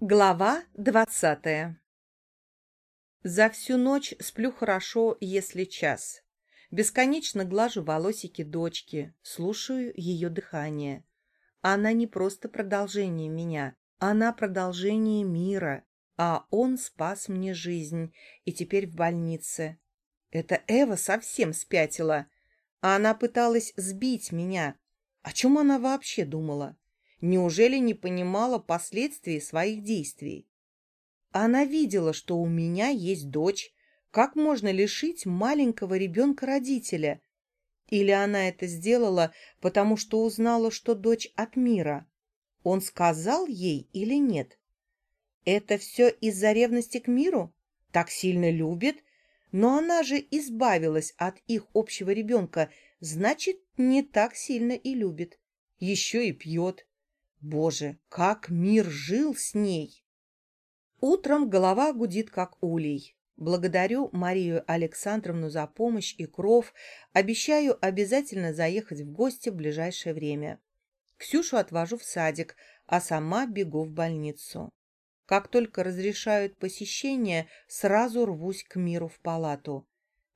Глава двадцатая За всю ночь сплю хорошо, если час. Бесконечно глажу волосики дочки, слушаю ее дыхание. Она не просто продолжение меня, она продолжение мира, а он спас мне жизнь и теперь в больнице. Это Эва совсем спятила. Она пыталась сбить меня. О чем она вообще думала? Неужели не понимала последствий своих действий? Она видела, что у меня есть дочь. Как можно лишить маленького ребенка родителя? Или она это сделала, потому что узнала, что дочь от мира? Он сказал ей или нет? Это все из-за ревности к миру? Так сильно любит? Но она же избавилась от их общего ребенка, значит, не так сильно и любит. Еще и пьет. Боже, как мир жил с ней! Утром голова гудит, как улей. Благодарю Марию Александровну за помощь и кров. Обещаю обязательно заехать в гости в ближайшее время. Ксюшу отвожу в садик, а сама бегу в больницу. Как только разрешают посещение, сразу рвусь к миру в палату.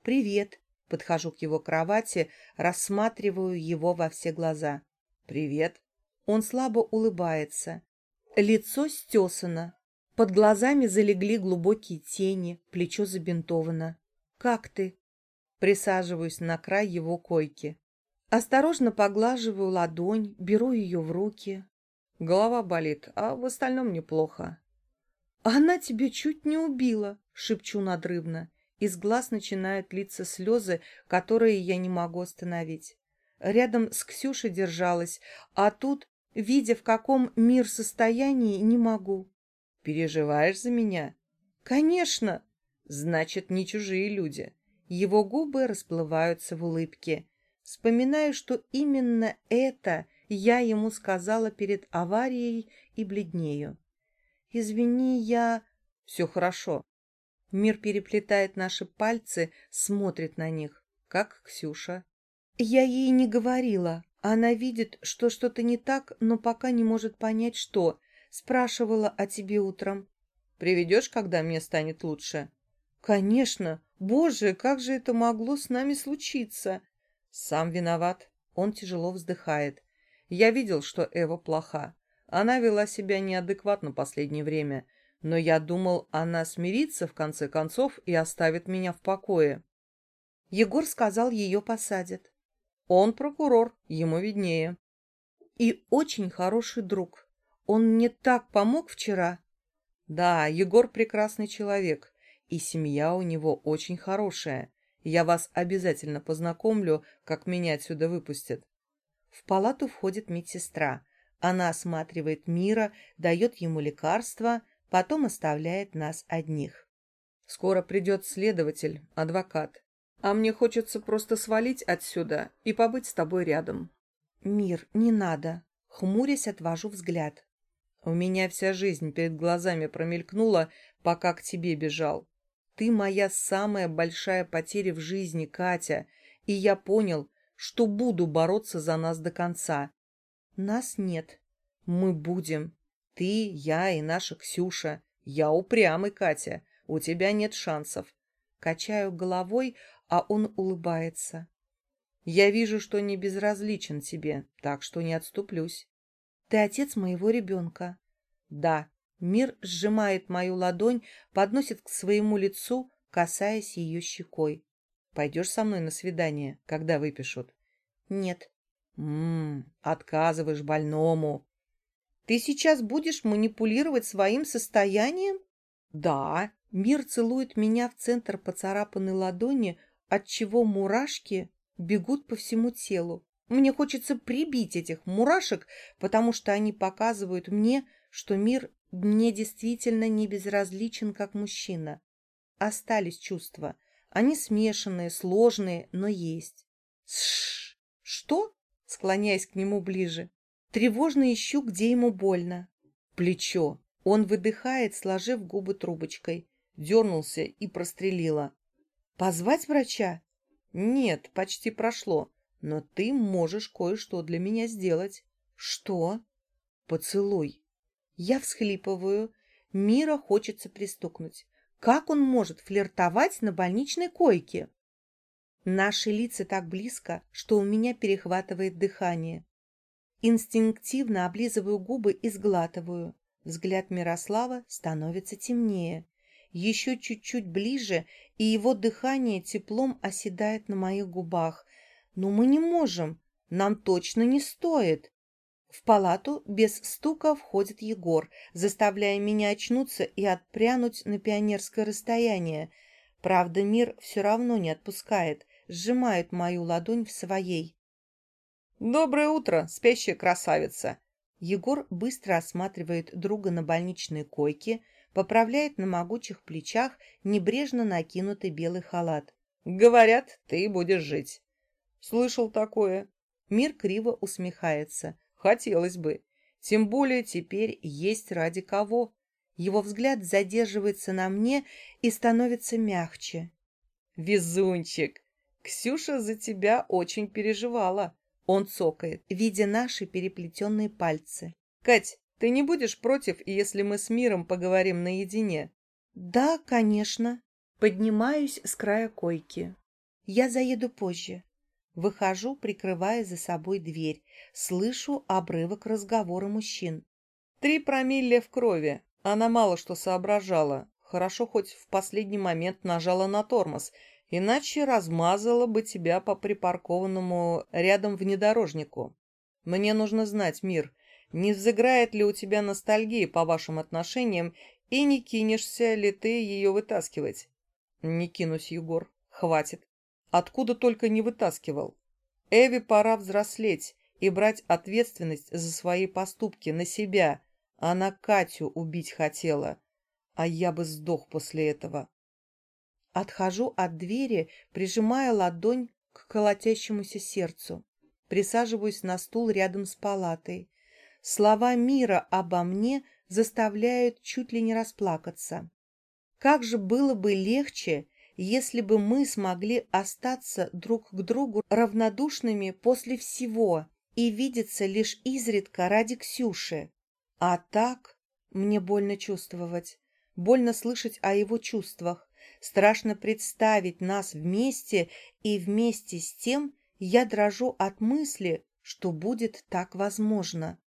«Привет!» — подхожу к его кровати, рассматриваю его во все глаза. «Привет!» Он слабо улыбается. Лицо стесано. Под глазами залегли глубокие тени, плечо забинтовано. «Как ты?» Присаживаюсь на край его койки. Осторожно поглаживаю ладонь, беру ее в руки. Голова болит, а в остальном неплохо. «Она тебя чуть не убила!» — шепчу надрывно. Из глаз начинают литься слезы, которые я не могу остановить. Рядом с Ксюшей держалась, а тут Видя, в каком мир состоянии, не могу. Переживаешь за меня? Конечно. Значит, не чужие люди. Его губы расплываются в улыбке. Вспоминаю, что именно это я ему сказала перед аварией и бледнею. Извини, я... Все хорошо. Мир переплетает наши пальцы, смотрит на них, как Ксюша. Я ей не говорила, она видит, что что-то не так, но пока не может понять, что. Спрашивала о тебе утром. Приведешь, когда мне станет лучше? Конечно. Боже, как же это могло с нами случиться? Сам виноват. Он тяжело вздыхает. Я видел, что Эва плоха. Она вела себя неадекватно последнее время, но я думал, она смирится в конце концов и оставит меня в покое. Егор сказал, ее посадят. Он прокурор, ему виднее. И очень хороший друг. Он мне так помог вчера. Да, Егор прекрасный человек, и семья у него очень хорошая. Я вас обязательно познакомлю, как меня отсюда выпустят. В палату входит медсестра. Она осматривает Мира, дает ему лекарства, потом оставляет нас одних. Скоро придет следователь, адвокат. А мне хочется просто свалить отсюда и побыть с тобой рядом. Мир, не надо. Хмурясь, отвожу взгляд. У меня вся жизнь перед глазами промелькнула, пока к тебе бежал. Ты моя самая большая потеря в жизни, Катя, и я понял, что буду бороться за нас до конца. Нас нет. Мы будем. Ты, я и наша Ксюша. Я упрямый, Катя. У тебя нет шансов. Качаю головой, а он улыбается. «Я вижу, что не безразличен тебе, так что не отступлюсь». «Ты отец моего ребенка». «Да». Мир сжимает мою ладонь, подносит к своему лицу, касаясь ее щекой. «Пойдешь со мной на свидание, когда выпишут?» «Нет». «Ммм, отказываешь больному». «Ты сейчас будешь манипулировать своим состоянием?» «Да». Мир целует меня в центр поцарапанной ладони, отчего мурашки бегут по всему телу. Мне хочется прибить этих мурашек, потому что они показывают мне, что мир мне действительно не безразличен как мужчина. Остались чувства. Они смешанные, сложные, но есть. Сш! Что? Склоняясь к нему ближе. Тревожно ищу, где ему больно. Плечо. Он выдыхает, сложив губы трубочкой. Дернулся и прострелила. Позвать врача? Нет, почти прошло. Но ты можешь кое-что для меня сделать. Что? Поцелуй. Я всхлипываю. Мира хочется пристукнуть. Как он может флиртовать на больничной койке? Наши лица так близко, что у меня перехватывает дыхание. Инстинктивно облизываю губы и сглатываю. Взгляд Мирослава становится темнее. Еще чуть-чуть ближе, и его дыхание теплом оседает на моих губах. Но мы не можем. Нам точно не стоит. В палату без стука входит Егор, заставляя меня очнуться и отпрянуть на пионерское расстояние. Правда, мир все равно не отпускает, сжимает мою ладонь в своей. «Доброе утро, спящая красавица!» Егор быстро осматривает друга на больничной койке, поправляет на могучих плечах небрежно накинутый белый халат. «Говорят, ты будешь жить». «Слышал такое?» Мир криво усмехается. Хотелось бы. Тем более теперь есть ради кого. Его взгляд задерживается на мне и становится мягче. Везунчик! Ксюша за тебя очень переживала. Он цокает, видя наши переплетенные пальцы. Кать, ты не будешь против, если мы с миром поговорим наедине? Да, конечно. Поднимаюсь с края койки. Я заеду позже. Выхожу, прикрывая за собой дверь. Слышу обрывок разговора мужчин. «Три промилле в крови. Она мало что соображала. Хорошо хоть в последний момент нажала на тормоз, иначе размазала бы тебя по припаркованному рядом внедорожнику. Мне нужно знать, Мир, не взыграет ли у тебя ностальгия по вашим отношениям и не кинешься ли ты ее вытаскивать?» «Не кинусь, Егор. Хватит. Откуда только не вытаскивал. Эви пора взрослеть и брать ответственность за свои поступки на себя. Она Катю убить хотела, а я бы сдох после этого. Отхожу от двери, прижимая ладонь к колотящемуся сердцу. Присаживаюсь на стул рядом с палатой. Слова мира обо мне заставляют чуть ли не расплакаться. Как же было бы легче, если бы мы смогли остаться друг к другу равнодушными после всего и видеться лишь изредка ради Ксюши. А так мне больно чувствовать, больно слышать о его чувствах, страшно представить нас вместе, и вместе с тем я дрожу от мысли, что будет так возможно.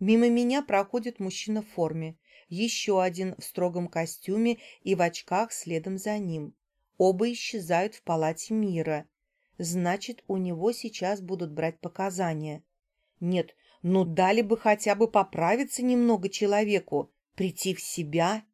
Мимо меня проходит мужчина в форме, еще один в строгом костюме и в очках следом за ним. Оба исчезают в палате мира. Значит, у него сейчас будут брать показания. Нет, ну дали бы хотя бы поправиться немного человеку, прийти в себя.